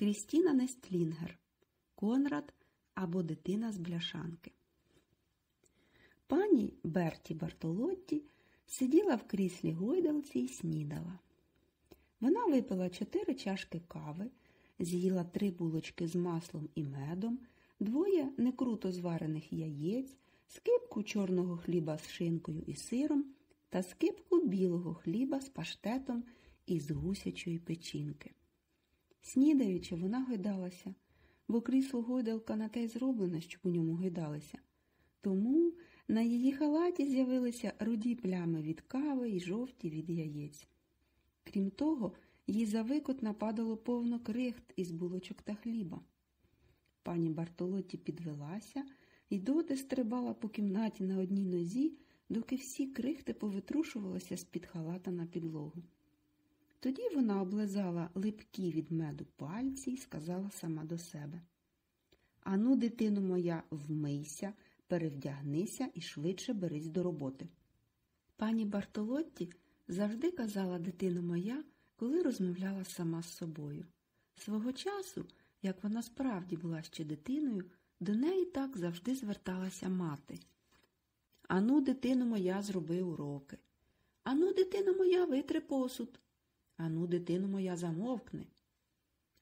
Крістіна Нестлінгер, Конрад або Дитина з бляшанки. Пані Берті Бартолотті сиділа в кріслі гойдалці і снідала. Вона випила чотири чашки кави, з'їла три булочки з маслом і медом, двоє некруто зварених яєць, скипку чорного хліба з шинкою і сиром та скипку білого хліба з паштетом із гусячої печінки. Снідаючи, вона гойдалася, бо крісло гойдалка на те й зроблене, щоб у ньому гойдалися. Тому на її халаті з'явилися руді плями від кави і жовті від яєць. Крім того, їй за викот нападало повно крихт із булочок та хліба. Пані Бартолотті підвелася і доти стрибала по кімнаті на одній нозі, доки всі крихти повитрушувалися з-під халата на підлогу. Тоді вона облизала липкі від меду пальці і сказала сама до себе Ану, дитино моя, вмийся, перевдягнися і швидше берись до роботи. Пані Бартолотті завжди казала дитино моя, коли розмовляла сама з собою. Свого часу, як вона справді була ще дитиною, до неї так завжди зверталася мати. Ану, дитино моя, зроби уроки. Ану, дитино моя, витри посуд. Ану, дитино моя, замовкни.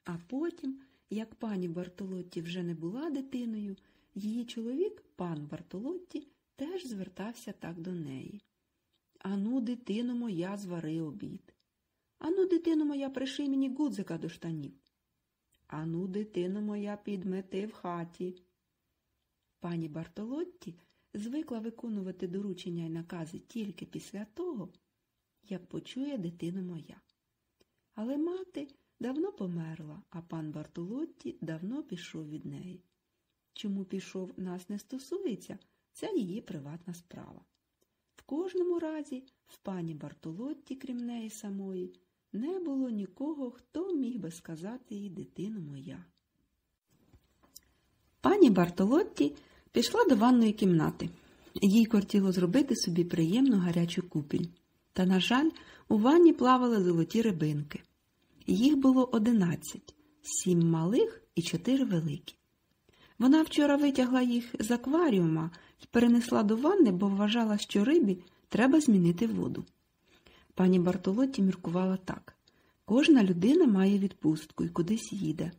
А потім, як пані Бартолотті вже не була дитиною, її чоловік, пан Бартолотті, теж звертався так до неї. Ану, дитино моя, звари обід. Ану, дитино моя, приши мені гудзика до штанів. Ану, дитино моя, підмети в хаті. Пані Бартолотті звикла виконувати доручення й накази тільки після того, як почує дитина моя. Але мати давно померла, а пан Бартолотті давно пішов від неї. Чому пішов, нас не стосується, це її приватна справа. В кожному разі, в пані Бартолотті, крім неї самої, не було нікого, хто міг би сказати їй дитину моя. Пані Бартолотті пішла до ванної кімнати. Їй кортіло зробити собі приємну гарячу купіль. Та, на жаль, у ванні плавали золоті рибинки. Їх було одинадцять, сім малих і чотири великі. Вона вчора витягла їх з акваріума і перенесла до ванни, бо вважала, що рибі треба змінити воду. Пані Бартолотті міркувала так кожна людина має відпустку і кудись їде.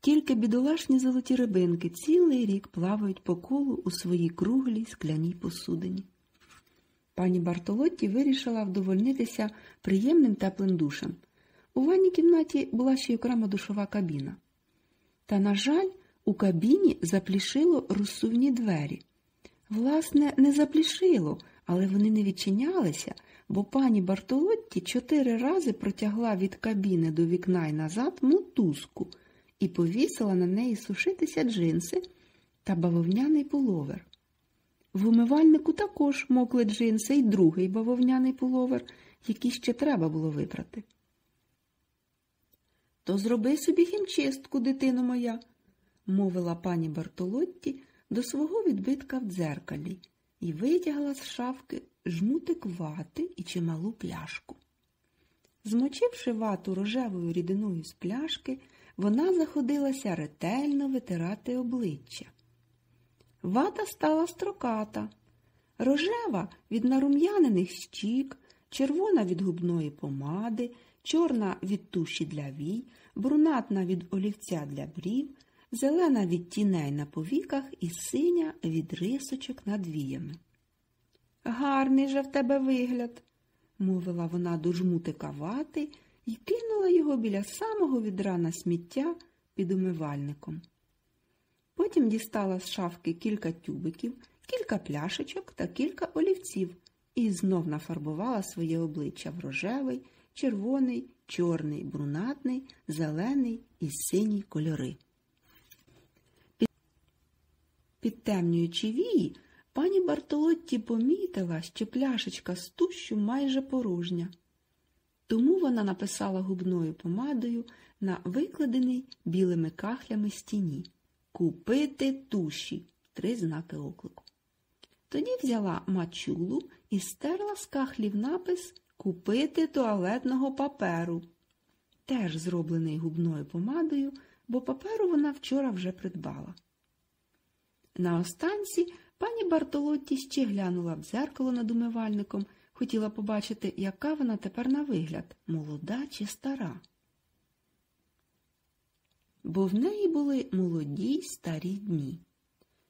Тільки бідолашні золоті рибинки цілий рік плавають по колу у своїй круглій скляній посудині. Пані Бартолотті вирішила вдовольнитися приємним теплим душем. У ванній кімнаті була ще й окрема душова кабіна. Та, на жаль, у кабіні заплішило розсувні двері. Власне, не заплішило, але вони не відчинялися, бо пані Бартолотті чотири рази протягла від кабіни до вікна й назад мотузку і повісила на неї сушитися джинси та бавовняний пуловер. В умивальнику також мокли джинси й другий бавовняний пуловер, який ще треба було випрати. То зроби собі хімчистку, дитино моя, мовила пані Бартолотті до свого відбитка в дзеркалі і витягла з шафки жмутик вати і чималу пляшку. Змочивши вату рожевою рідиною з пляшки, вона заходилася ретельно витирати обличчя. Вата стала строката, рожева від нарум'янених щік, червона від губної помади, чорна від туші для вій, брунатна від олівця для брів, зелена від тіней на повіках і синя від рисочок над віями. Гарний же в тебе вигляд, мовила вона до жмутика вати і кинула його біля самого відра на сміття під умивальником. Потім дістала з шафки кілька тюбиків, кілька пляшечок та кілька олівців і знов нафарбувала своє обличчя в рожевий, червоний, чорний, брунатний, зелений і синій кольори. Підтемнюючи вії, пані Бартолотті помітила, що пляшечка з тущу майже порожня. Тому вона написала губною помадою на викладеній білими кахлями стіні Купити туші три знаки оклику. Тоді взяла мачулу і стерла з кахлів напис Купити туалетного паперу. теж зроблений губною помадою, бо паперу вона вчора вже придбала. На останці пані Бартолотті ще глянула в дзеркало над умивальником, хотіла побачити, яка вона тепер на вигляд молода чи стара. Бо в неї були молоді й старі дні.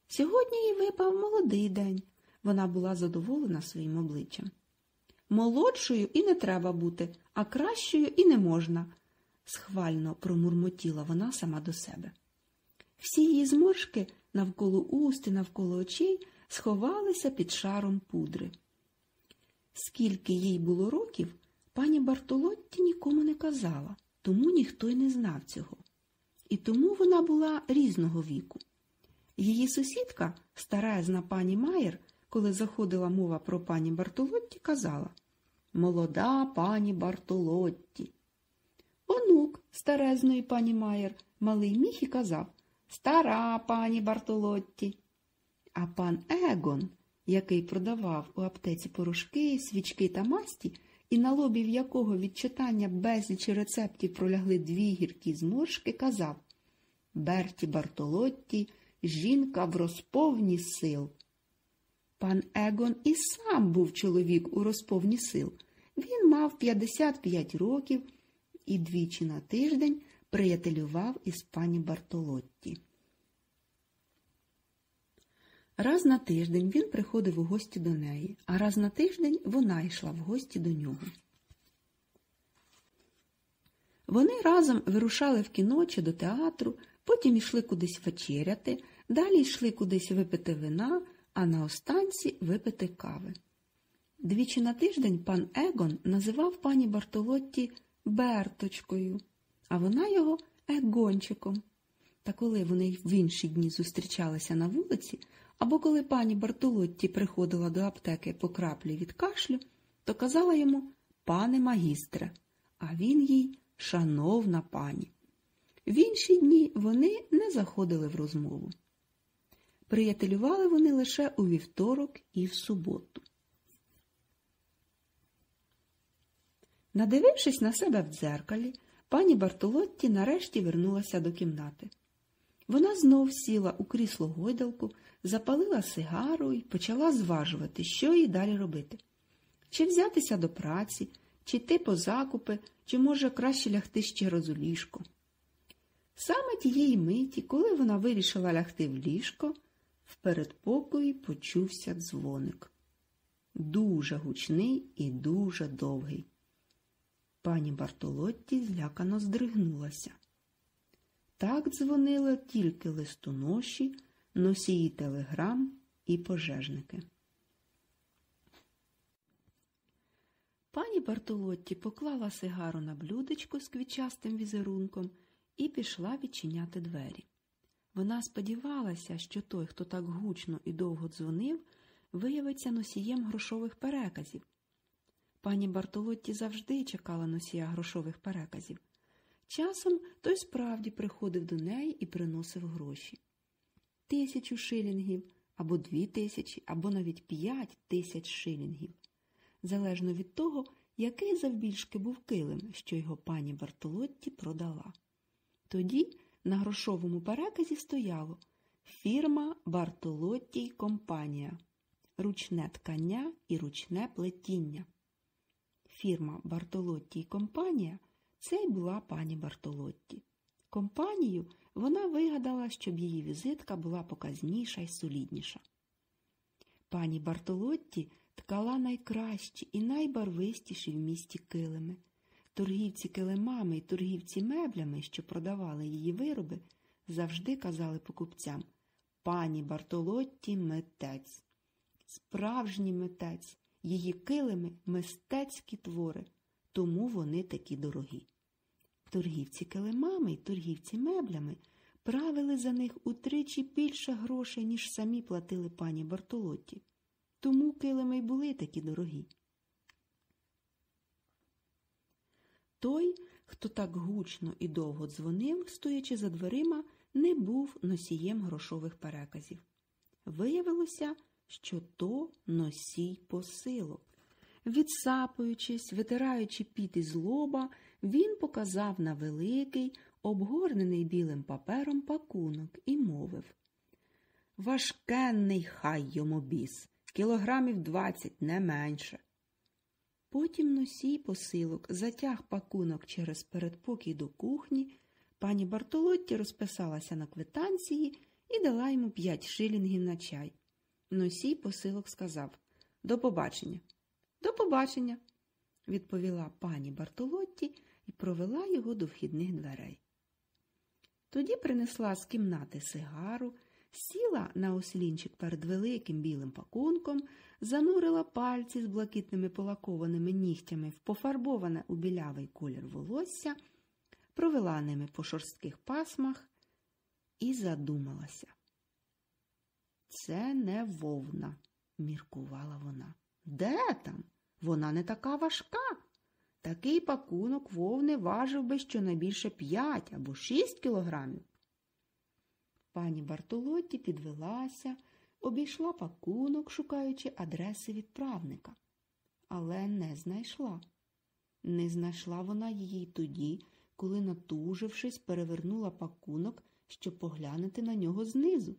Сьогодні їй випав молодий день. Вона була задоволена своїм обличчям. Молодшою і не треба бути, а кращою і не можна, схвально промурмотіла вона сама до себе. Всі її зморшки навколо уст і навколо очей сховалися під шаром пудри. Скільки їй було років, пані Бартолотті нікому не казала, тому ніхто й не знав цього. І тому вона була різного віку. Її сусідка, старезна пані Майер, коли заходила мова про пані Бартолотті, казала Молода пані Бартолотті. Онук старезної пані Майер, малий міг і казав Стара пані Бартолотті. А пан Егон, який продавав у аптеці порошки, свічки та масті, і на лобі в якого від читання безліч рецептів пролягли дві гіркі зморшки, казав Берті Бартолотті, жінка в розповні сил. Пан Егон і сам був чоловік у розповні сил. Він мав 55 років і двічі на тиждень приятелював із пані Бартолотті. Раз на тиждень він приходив у гості до неї, а раз на тиждень вона йшла в гості до нього. Вони разом вирушали в кіно чи до театру, потім йшли кудись вечеряти, далі йшли кудись випити вина, а на останці випити кави. Двічі на тиждень пан Егон називав пані Бартолотті Берточкою, а вона його Егончиком. Та коли вони в інші дні зустрічалися на вулиці, або коли пані Бартолотті приходила до аптеки по краплі від кашлю, то казала йому пане магістре, а він їй шановна пані. В інші дні вони не заходили в розмову. Приятелювали вони лише у вівторок і в суботу. Надивившись на себе в дзеркалі, пані Бартолотті нарешті вернулася до кімнати. Вона знов сіла у крісло гойдалку, запалила сигару і почала зважувати, що їй далі робити. Чи взятися до праці, чи йти по закупи, чи, може, краще лягти ще раз у ліжко. Саме тієї миті, коли вона вирішила лягти в ліжко, в передпокої почувся дзвоник. Дуже гучний і дуже довгий. Пані Бартолотті злякано здригнулася. Так дзвонили тільки листоноші, носії телеграм і пожежники. Пані Бартолотті поклала сигару на блюдечко з квітчастим візерунком і пішла відчиняти двері. Вона сподівалася, що той, хто так гучно і довго дзвонив, виявиться носієм грошових переказів. Пані Бартолотті завжди чекала носія грошових переказів. Часом той справді приходив до неї і приносив гроші тисячу шилінгів, або дві тисячі, або навіть п'ять тисяч шилінгів, залежно від того, який завбільшки був килим, що його пані Бартолотті продала. Тоді на грошовому переказі стояло фірма Бартолотті компанія, ручне ткання і ручне плетіння. Фірма Бартолотті компанія це й була пані Бартолотті. Компанію вона вигадала, щоб її візитка була показніша й солідніша. Пані Бартолотті ткала найкращі і найбарвистіші в місті килими. Торгівці килимами і торгівці меблями, що продавали її вироби, завжди казали покупцям пані Бартолотті митець. Справжній митець, її килими мистецькі твори, тому вони такі дорогі. Торгівці килимами й торгівці меблями правили за них утричі більше грошей, ніж самі платили пані Бартолотті. Тому килими й були такі дорогі. Той, хто так гучно і довго дзвонив, стоячи за дверима, не був носієм грошових переказів. Виявилося, що то носій посилок. Відсапуючись, витираючи піт із лоба, він показав на великий, обгорнений білим папером пакунок і мовив Важкенний хай йому біс, кілограмів двадцять, не менше. Потім носій посилок затяг пакунок через передпокій до кухні, пані Бартолотті розписалася на квитанції і дала йому п'ять шилінгів на чай. Носій посилок сказав До побачення. До побачення, відповіла пані Бартолотті і провела його до вхідних дверей. Тоді принесла з кімнати сигару, сіла на ослінчик перед великим білим пакунком, занурила пальці з блакитними полакованими нігтями в пофарбоване у білявий колір волосся, провела ними по шорстких пасмах і задумалася. Це не вовна, міркувала вона. Де там? Вона не така важка. Такий пакунок вовни важив би щонайбільше п'ять або шість кілограмів. Пані Бартолотті підвелася, обійшла пакунок, шукаючи адреси відправника, але не знайшла. Не знайшла вона її тоді, коли, натужившись, перевернула пакунок, щоб поглянути на нього знизу.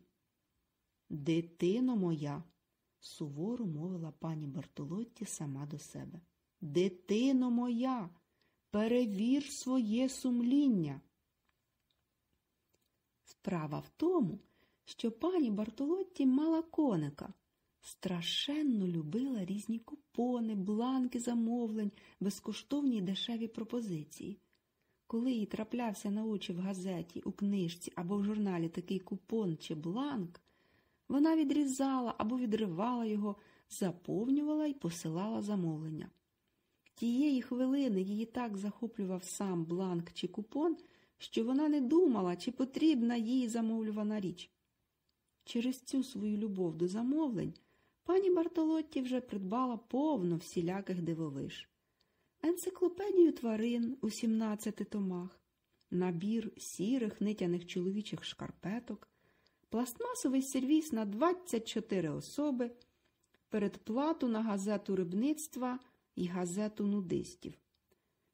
Дитино моя, суворо мовила пані Бартолотті сама до себе. Дитино моя, перевір своє сумління. Справа в тому, що пані Бартолотті мала коника, страшенно любила різні купони, бланки замовлень, безкоштовні й дешеві пропозиції. Коли їй траплявся на очі в газеті, у книжці або в журналі такий купон чи бланк, вона відрізала або відривала його, заповнювала і посилала замовлення. Тієї хвилини її так захоплював сам бланк чи купон, що вона не думала, чи потрібна їй замовлювана річ. Через цю свою любов до замовлень пані Бартолотті вже придбала повно всіляких дивовиж. Енциклопедію тварин у 17 томах, набір сірих нитяних чоловічих шкарпеток, пластмасовий сервіс на 24 особи, передплату на газету рибництва і газету нудистів.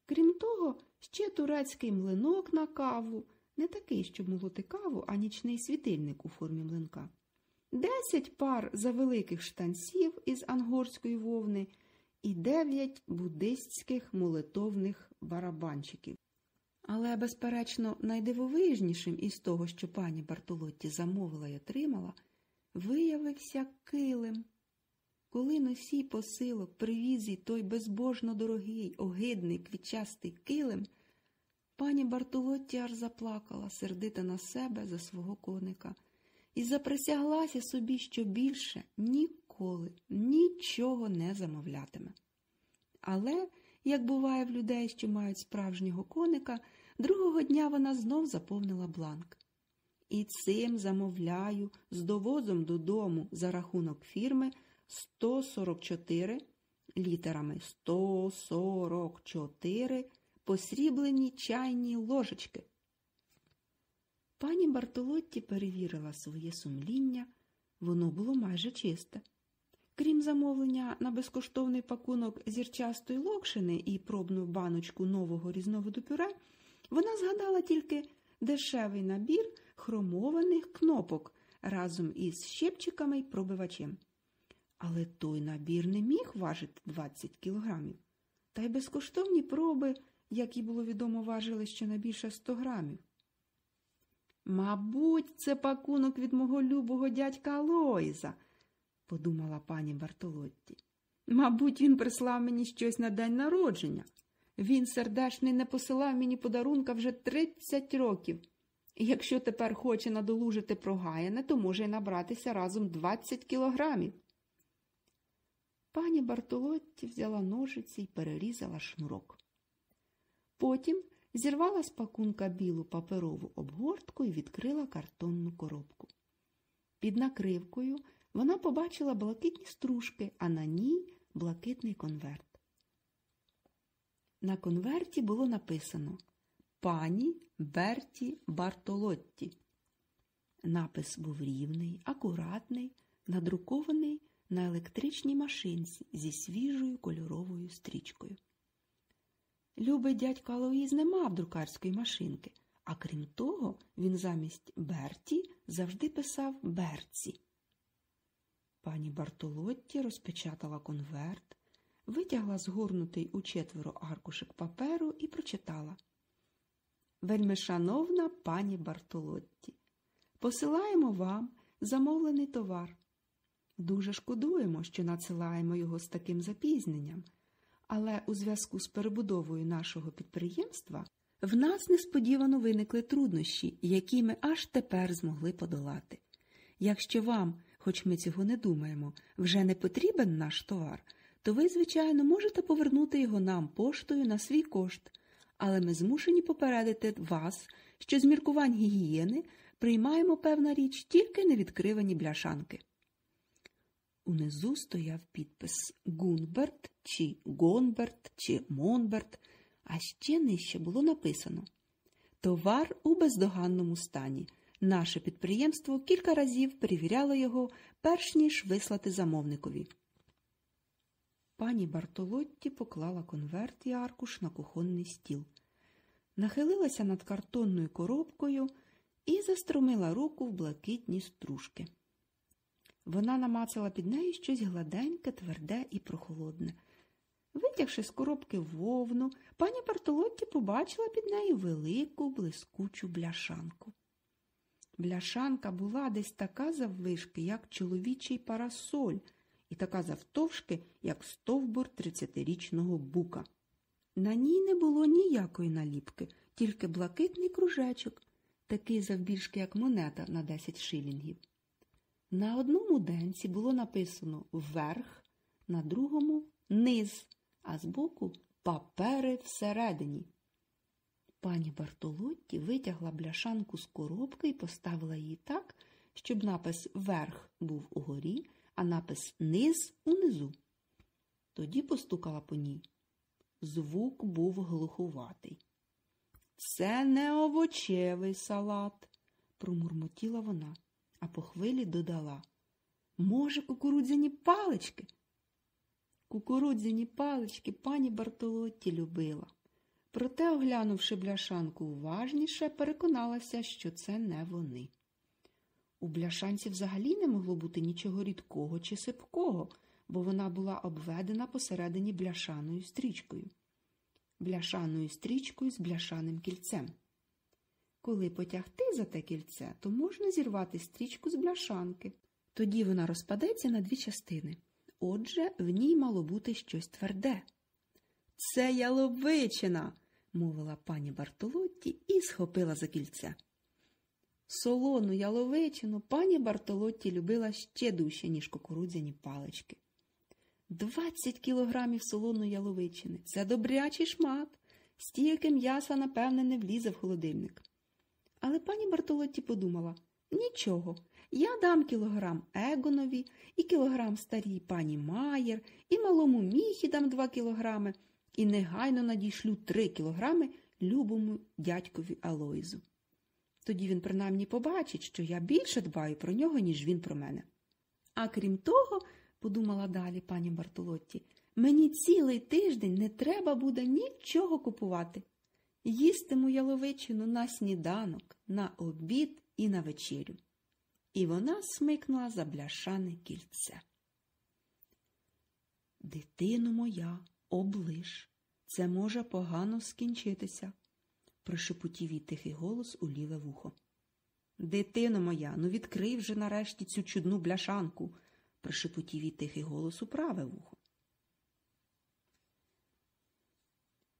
Крім того, ще турецький млинок на каву, не такий, щоб молоти каву, а нічний світильник у формі млинка, десять пар завеликих штанців із ангорської вовни і дев'ять буддистських молитовних барабанчиків. Але, безперечно, найдивовижнішим із того, що пані Бартолотті замовила й отримала, виявився килим. Коли носій посилок привіз їй той безбожно дорогий, огидний, квітчастий килим, пані Бартолотті аж заплакала, сердита на себе за свого коника, і заприсяглася собі, що більше ніколи нічого не замовлятиме. Але, як буває в людей, що мають справжнього коника, другого дня вона знов заповнила бланк. І цим замовляю з довозом додому за рахунок фірми 144 літерами 144 посріблені чайні ложечки. Пані Бартолотті перевірила своє сумління, воно було майже чисте. Крім замовлення на безкоштовний пакунок зірчастої локшини і пробну баночку нового різновиду пюре, вона згадала тільки дешевий набір хромованих кнопок разом із щепчиками й пробивачем. Але той набір не міг важити 20 кілограмів. Та й безкоштовні проби, як і було відомо, важили щонайбільше 100 грамів. Мабуть, це пакунок від мого любого дядька Алоїза, подумала пані Бартолотті. Мабуть, він прислав мені щось на день народження. Він сердешний не посилав мені подарунка вже 30 років. Якщо тепер хоче надолужити прогаяне, то може й набратися разом 20 кілограмів. Пані Бартолотті взяла ножиці і перерізала шнурок. Потім зірвала з пакунка білу паперову обгортку і відкрила картонну коробку. Під накривкою вона побачила блакитні стружки, а на ній блакитний конверт. На конверті було написано Пані Берті Бартолотті. Напис був рівний, акуратний, надрукований на електричній машинці зі свіжою кольоровою стрічкою. Любий дядько Алоїз не мав друкарської машинки, а крім того, він замість Берті завжди писав Берці. Пані Бартолотті розпечатала конверт, витягла згорнутий у четверо аркушик паперу і прочитала. Вельмишановна пані Бартолотті, посилаємо вам замовлений товар. Дуже шкодуємо, що надсилаємо його з таким запізненням, але у зв'язку з перебудовою нашого підприємства в нас несподівано виникли труднощі, які ми аж тепер змогли подолати. Якщо вам, хоч ми цього не думаємо, вже не потрібен наш товар, то ви, звичайно, можете повернути його нам поштою на свій кошт, але ми змушені попередити вас, що з міркувань гігієни приймаємо певна річ тільки невідкривані бляшанки. Унизу стояв підпис Гунберт чи Гонберт чи Монберт, а ще нижче було написано Товар у бездоганному стані. Наше підприємство кілька разів перевіряло його, перш ніж вислати замовникові. Пані Бартолотті поклала конверт і аркуш на кухонний стіл, нахилилася над картонною коробкою і застромила руку в блакитні стружки. Вона намацала під нею щось гладеньке, тверде і прохолодне. Витягши з коробки вовну, пані Бартолотті побачила під нею велику блискучу бляшанку. Бляшанка була десь така заввишки, як чоловічий парасоль, і така завтовшки, як стовбур тридцятирічного бука. На ній не було ніякої наліпки, тільки блакитний кружечок, такий завбільшки, як монета на 10 шилінгів. На одному денці було написано вверх, на другому низ, а збоку папери всередині. Пані Бартолотті витягла бляшанку з коробки і поставила її так, щоб напис верх був угорі, а напис низ унизу. Тоді постукала по ній. Звук був глухуватий. Це не овочевий салат, промурмотіла вона а по хвилі додала Може, кукурудзяні палички? Кукурудзяні палички пані Бартолотті любила. Проте, оглянувши бляшанку уважніше, переконалася, що це не вони. У бляшанці взагалі не могло бути нічого рідкого чи сипкого, бо вона була обведена посередині бляшаною стрічкою. Бляшаною стрічкою з бляшаним кільцем. Коли потягти за те кільце, то можна зірвати стрічку з бляшанки. Тоді вона розпадеться на дві частини. Отже, в ній мало бути щось тверде. Це яловичина, мовила пані Бартолотті і схопила за кільце. Солону яловичину пані Бартолотті любила ще дужче, ніж кукурудзяні палички. Двадцять кілограмів солоної яловичини це добрячий шмат. Стільки м'яса, напевне, не влізе в холодильник. Але пані Бартолотті подумала нічого, я дам кілограм Егонові, і кілограм старій пані Маєр, і малому міхі дам два кілограми, і негайно надішлю три кілограми любому дядькові Алоїзу. Тоді він принаймні побачить, що я більше дбаю про нього, ніж він про мене. А крім того, подумала далі пані Бартолотті, мені цілий тиждень не треба буде нічого купувати. Їстиму яловичину на сніданок, на обід і на вечерю. І вона смикнула за бляшане кільце. Дитино моя, облиш, це може погано скінчитися, прошепотів їй тихий голос у ліве вухо. Дитино моя, ну відкрий вже нарешті цю чудну бляшанку, прошепотів їй тихий голос у праве вухо.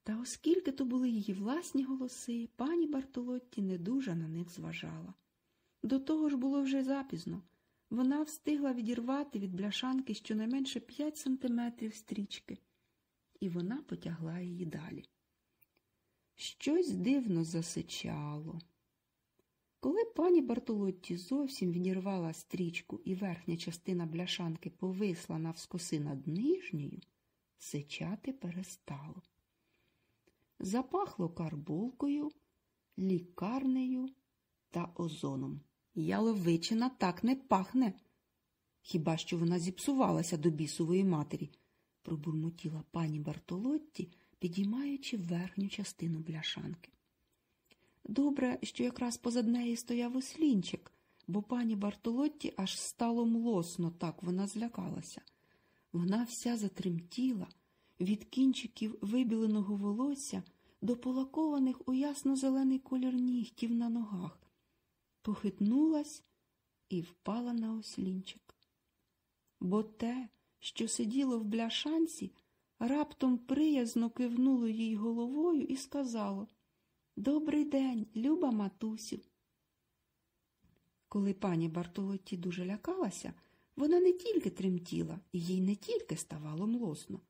Та оскільки то були її власні голоси, пані Бартолотті не дуже на них зважала. До того ж було вже запізно. Вона встигла відірвати від бляшанки щонайменше п'ять сантиметрів стрічки, і вона потягла її далі. Щось дивно засичало. Коли пані Бартолотті зовсім відірвала стрічку і верхня частина бляшанки повисла навскоси над нижньою, сичати перестало запахло карболкою, лікарнею та озоном. Яловичина так не пахне. Хіба що вона зіпсувалася до бісової матері, пробурмотіла пані Бартолотті, підіймаючи верхню частину бляшанки. Добре, що якраз позад неї стояв ослінчик, бо пані Бартолотті аж стало млосно, так вона злякалася. Вона вся затремтіла від кінчиків вибіленого волосся до полакованих у ясно-зелений колір нігтів на ногах, похитнулась і впала на ослінчик. Бо те, що сиділо в бляшанці, раптом приязно кивнуло їй головою і сказало Добрий день, люба матусю. Коли пані Бартолотті дуже лякалася, вона не тільки тремтіла, їй не тільки ставало млосно.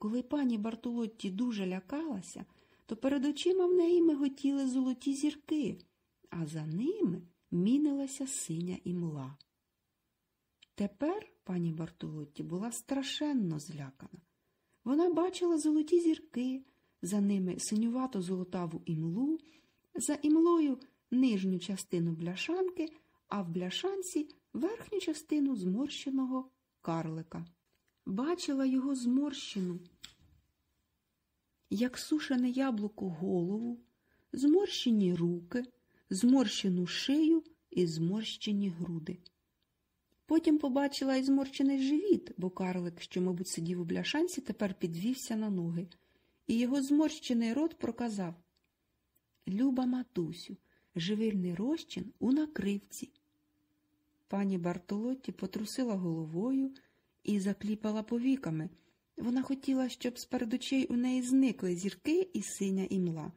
Коли пані Бартолотті дуже лякалася, то перед очима в неї миготіли золоті зірки, а за ними мінилася синя імла. Тепер пані Бартолотті була страшенно злякана. Вона бачила золоті зірки, за ними синювато золотаву імлу, за імлою нижню частину бляшанки, а в бляшанці верхню частину зморщеного карлика. Бачила його зморщену, як сушене яблуко голову, зморщені руки, зморщену шию і зморщені груди. Потім побачила і зморщений живіт, бо карлик, що, мабуть, сидів у бляшанці, тепер підвівся на ноги, і його зморщений рот проказав Люба матусю, живильний розчин у накривці. Пані Бартолотті потрусила головою і закліпала повіками. Вона хотіла, щоб з перед очей у неї зникли зірки і синя імла.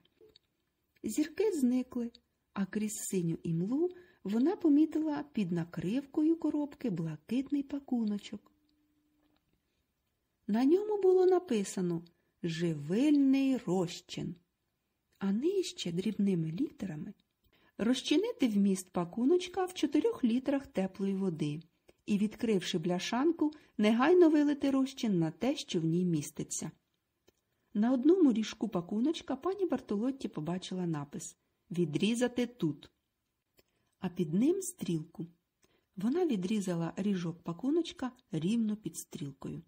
Зірки зникли, а крізь синю імлу вона помітила під накривкою коробки блакитний пакуночок. На ньому було написано Живильний розчин, а нижче дрібними літерами розчинити вміст пакуночка в чотирьох літрах теплої води і, відкривши бляшанку, негайно вилити розчин на те, що в ній міститься. На одному ріжку пакуночка пані Бартолотті побачила напис Відрізати тут. А під ним стрілку. Вона відрізала ріжок пакуночка рівно під стрілкою.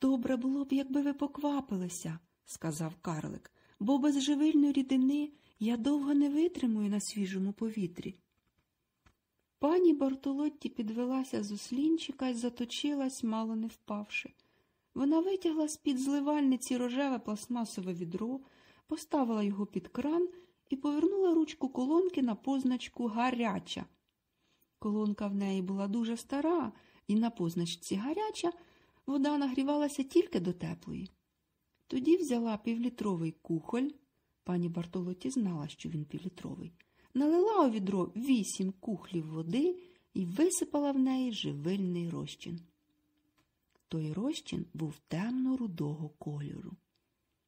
Добре було б, якби ви поквапилися, сказав карлик, бо без живильної рідини я довго не витримую на свіжому повітрі. Пані Бартолотті підвелася з ослінчика і заточилась, мало не впавши. Вона витягла з-під зливальниці рожеве пластмасове відро, поставила його під кран і повернула ручку колонки на позначку гаряча. Колонка в неї була дуже стара, і на позначці гаряча вода нагрівалася тільки до теплої. Тоді взяла півлітровий кухоль. Пані Бартолоті знала, що він півлітровий, налила у відро вісім кухлів води і висипала в неї живильний розчин. Той розчин був темно-рудого кольору.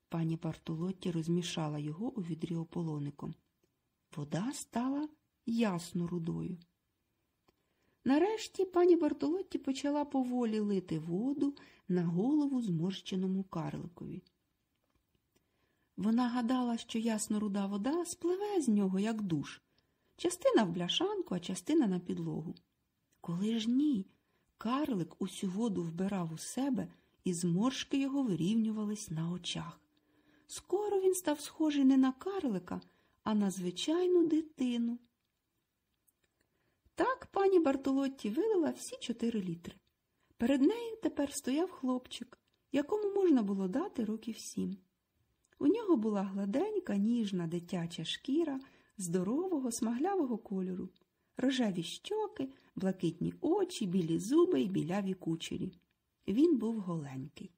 Пані Бартолотті розмішала його у відрі ополоником. Вода стала ясно рудою. Нарешті пані Бартолотті почала поволі лити воду на голову зморщеному карликові. Вона гадала, що ясно руда вода спливе з нього, як душ, частина в бляшанку, а частина на підлогу. Коли ж ні, карлик усю воду вбирав у себе, і зморшки його вирівнювались на очах. Скоро він став схожий не на карлика, а на звичайну дитину. Так пані Бартолотті вилила всі чотири літри. Перед нею тепер стояв хлопчик, якому можна було дати років сім. У нього була гладенька, ніжна дитяча шкіра здорового, смаглявого кольору, рожеві щоки, блакитні очі, білі зуби й біляві кучері. Він був голенький.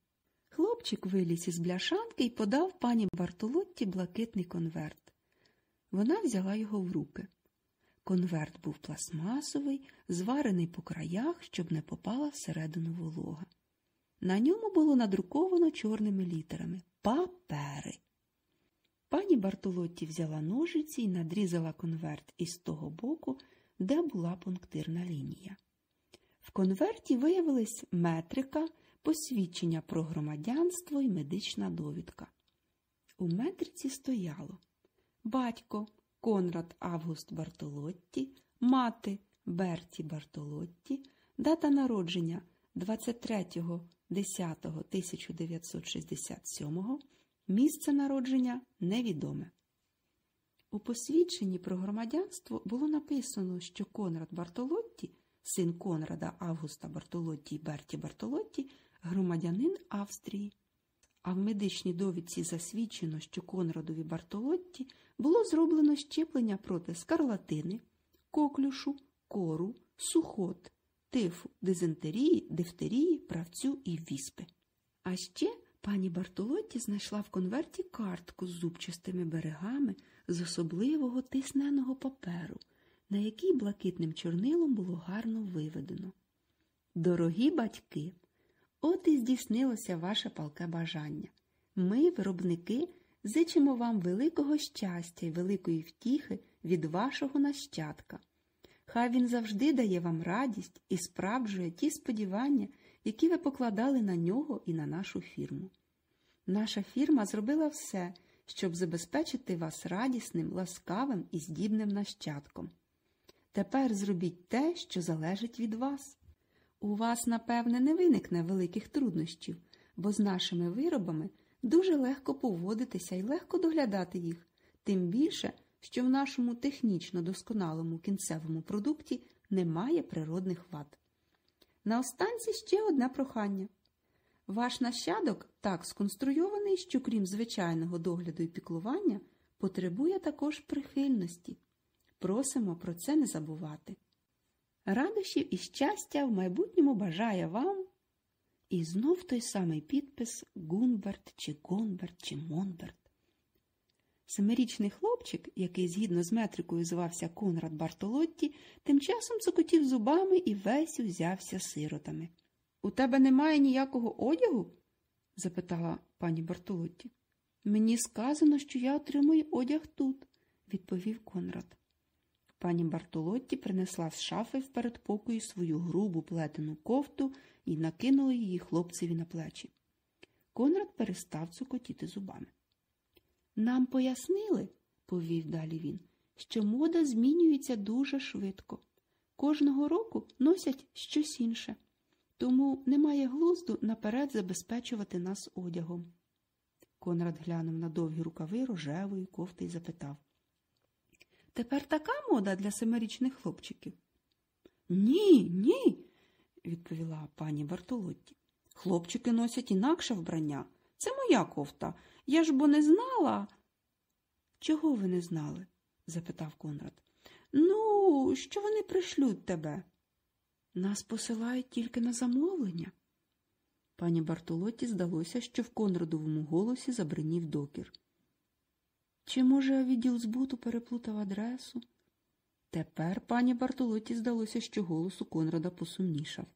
Хлопчик виліз із бляшанки і подав пані Бартолотті блакитний конверт. Вона взяла його в руки. Конверт був пластмасовий, зварений по краях, щоб не попала всередину волога. На ньому було надруковано чорними літерами папери. Пані Бартолотті взяла ножиці і надрізала конверт із того боку, де була пунктирна лінія. В конверті виявились метрика, посвідчення про громадянство і медична довідка. У метриці стояло батько Конрад Август Бартолотті, мати Берті Бартолотті, дата народження 23.10.1967, Місце народження невідоме. У посвідченні про громадянство було написано, що Конрад Бартолотті, син Конрада Августа Бартолотті і Берті Бартолотті, громадянин Австрії. А в медичній довідці засвідчено, що Конрадові Бартолотті було зроблено щеплення проти скарлатини, коклюшу, кору, сухот, тифу, дизентерії, дифтерії, правцю і віспи. А ще пані Бартолотті знайшла в конверті картку з зубчастими берегами з особливого тисненого паперу, на якій блакитним чорнилом було гарно виведено. Дорогі батьки, от і здійснилося ваше палке бажання. Ми, виробники, зичимо вам великого щастя і великої втіхи від вашого нащадка. Хай він завжди дає вам радість і справджує ті сподівання, які ви покладали на нього і на нашу фірму. Наша фірма зробила все, щоб забезпечити вас радісним, ласкавим і здібним нащадком. Тепер зробіть те, що залежить від вас. У вас, напевне, не виникне великих труднощів, бо з нашими виробами дуже легко поводитися і легко доглядати їх, тим більше, що в нашому технічно досконалому кінцевому продукті немає природних вад. На останці ще одне прохання. Ваш нащадок так сконструйований, що крім звичайного догляду і піклування, потребує також прихильності. Просимо про це не забувати. Радощів і щастя в майбутньому бажає вам. І знов той самий підпис Гунберт чи Гонберт чи Монберт. Семирічний хлопчик, який згідно з метрикою звався Конрад Бартолотті, тим часом цокотів зубами і весь узявся сиротами. У тебе немає ніякого одягу? запитала пані Бартолотті. Мені сказано, що я отримую одяг тут, відповів Конрад. Пані Бартолотті принесла з шафи в передпокої свою грубу плетену кофту і накинула її хлопцеві на плечі. Конрад перестав цокотіти зубами. Нам пояснили, повів далі він, що мода змінюється дуже швидко. Кожного року носять щось інше, тому немає глузду наперед забезпечувати нас одягом. Конрад глянув на довгі рукави рожевої кофти і запитав Тепер така мода для семирічних хлопчиків? Ні, ні, відповіла пані Бартолотті. Хлопчики носять інакше вбрання. Це моя кофта. Я ж бо не знала. Чого ви не знали? запитав Конрад. Ну, що вони пришлють тебе? Нас посилають тільки на замовлення. Пані Бартолотті здалося, що в Конрадовому голосі забринів докір. Чи, може, відділ збуту переплутав адресу? Тепер пані Бартолотті здалося, що голос у Конрада посумнішав.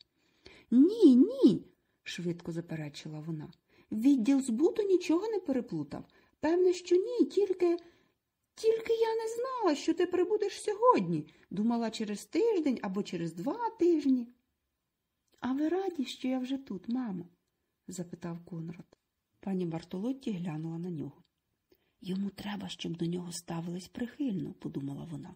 Ні, ні, швидко заперечила вона. Відділ збуту нічого не переплутав. Певне, що ні, тільки. Тільки я не знала, що ти прибудеш сьогодні. Думала через тиждень або через два тижні. А ви раді, що я вже тут, мамо? запитав Конрад. Пані Бартолотті глянула на нього. Йому треба, щоб до нього ставились прихильно, подумала вона.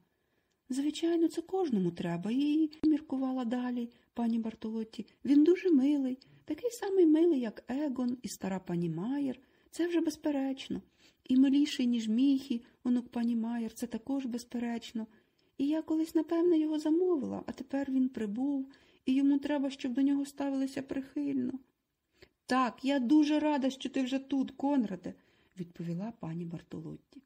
Звичайно, це кожному треба, і міркувала далі пані Бартолотті. Він дуже милий, такий самий милий, як Егон і стара пані Майер. Це вже безперечно. І миліший, ніж міхі, онук пані Майер, це також безперечно. І я колись, напевне, його замовила, а тепер він прибув, і йому треба, щоб до нього ставилися прихильно. Так, я дуже рада, що ти вже тут, Конраде, відповіла пані Бартолотті.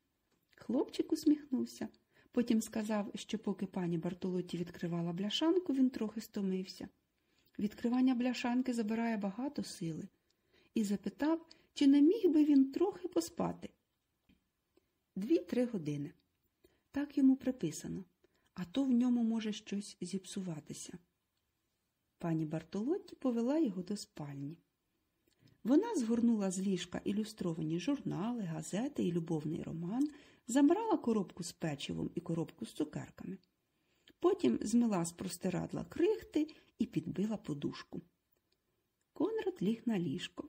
Хлопчик усміхнувся. Потім сказав, що поки пані Бартолотті відкривала бляшанку, він трохи стомився. Відкривання бляшанки забирає багато сили, і запитав, чи не міг би він трохи поспати. Дві-три години. Так йому приписано, а то в ньому може щось зіпсуватися. Пані Бартолотті повела його до спальні. Вона згорнула з ліжка ілюстровані журнали, газети і любовний роман, забрала коробку з печивом і коробку з цукерками. Потім змила з простирадла крихти і підбила подушку. Конрад ліг на ліжко.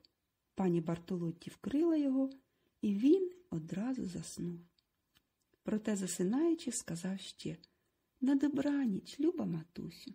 Пані Бартолотті вкрила його, і він одразу заснув. Проте, засинаючи, сказав ще на добраніч, люба матусю.